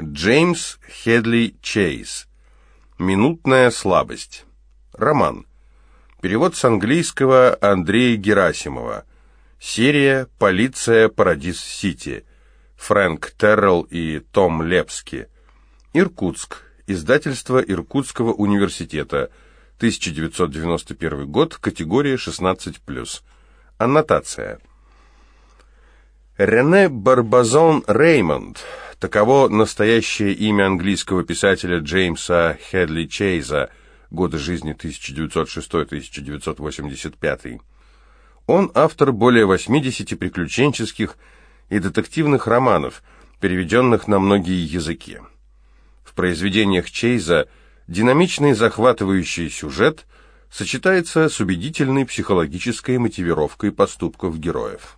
Джеймс Хедли Чейз. Минутная слабость. Роман. Перевод с английского Андрея Герасимова. Серия «Полиция Парадис-Сити». Фрэнк Террелл и Том Лепски. Иркутск. Издательство Иркутского университета. 1991 год. Категория 16+. Аннотация. Рене Барбазон Реймонд. Таково настоящее имя английского писателя Джеймса Хедли Чейза, годы жизни 1906-1985. Он автор более 80 приключенческих и детективных романов, переведенных на многие языки. В произведениях Чейза динамичный захватывающий сюжет сочетается с убедительной психологической мотивировкой поступков героев.